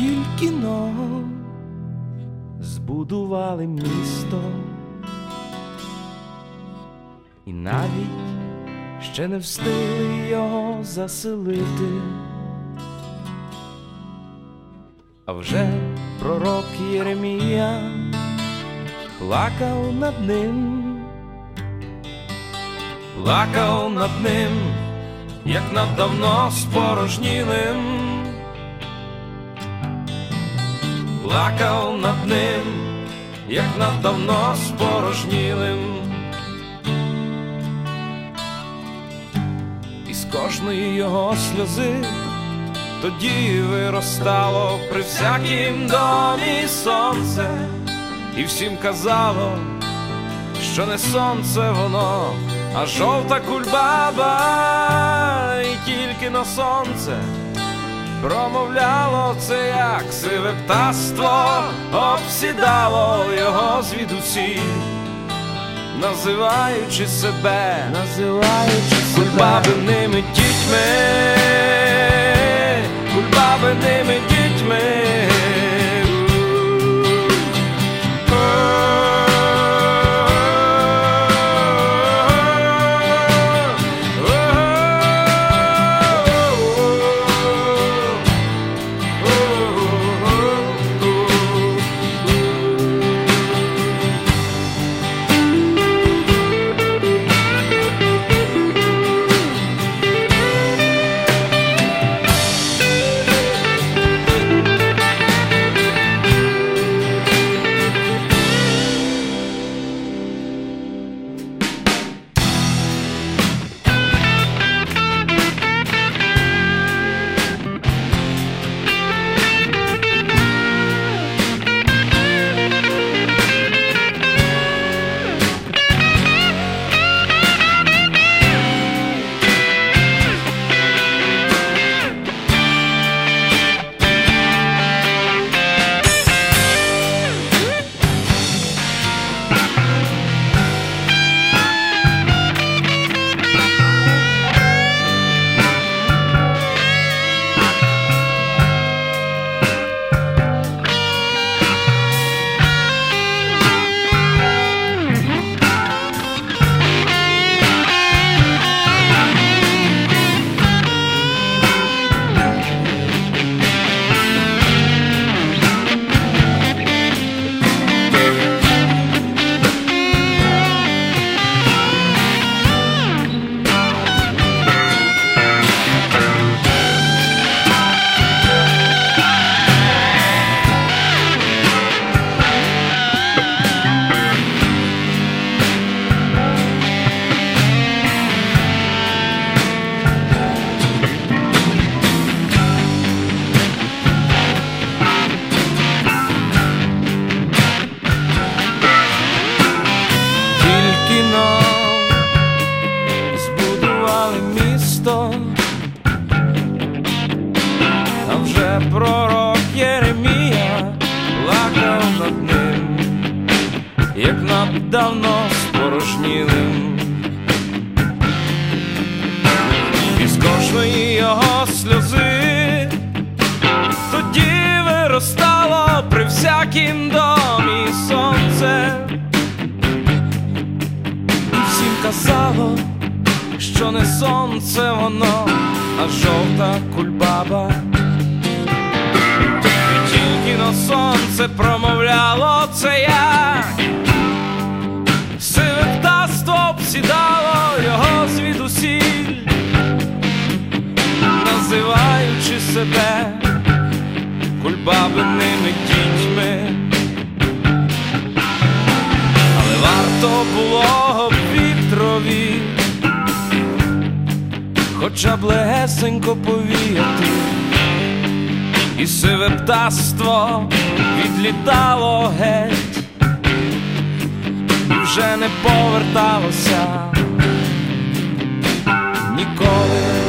тільки но збудували місто, і навіть ще не встигли його заселити, а вже пророк Єремія плакав над ним, плакав над ним, як над давно спорожнілим. Плакав над ним, як над давно спорожнілим. І з кожної його сльози тоді виростало при всякім домі сонце, і всім казало, що не сонце воно, а жовта кульбаба, і тільки на сонце промовляло це, як сиве птаство, обсідало його звідусі, називаючи себе, називаючи кульбабиними дітьми, кульбабиними пророк Єремія плакав над ним, як над давно спорожнілим. І кожної його сльози тоді виростало при всякім домі сонце. І всім казало, що не сонце воно, а жовта кульбаба. Тільки на сонце промовляло це як сиве птаство обсідало його звідусіль, називаючи себе кульбабиними дітьми. Але варто було вітрові, хоча б легесенько повіяти, і сиве птаство відлітало геть, і вже не поверталося ніколи.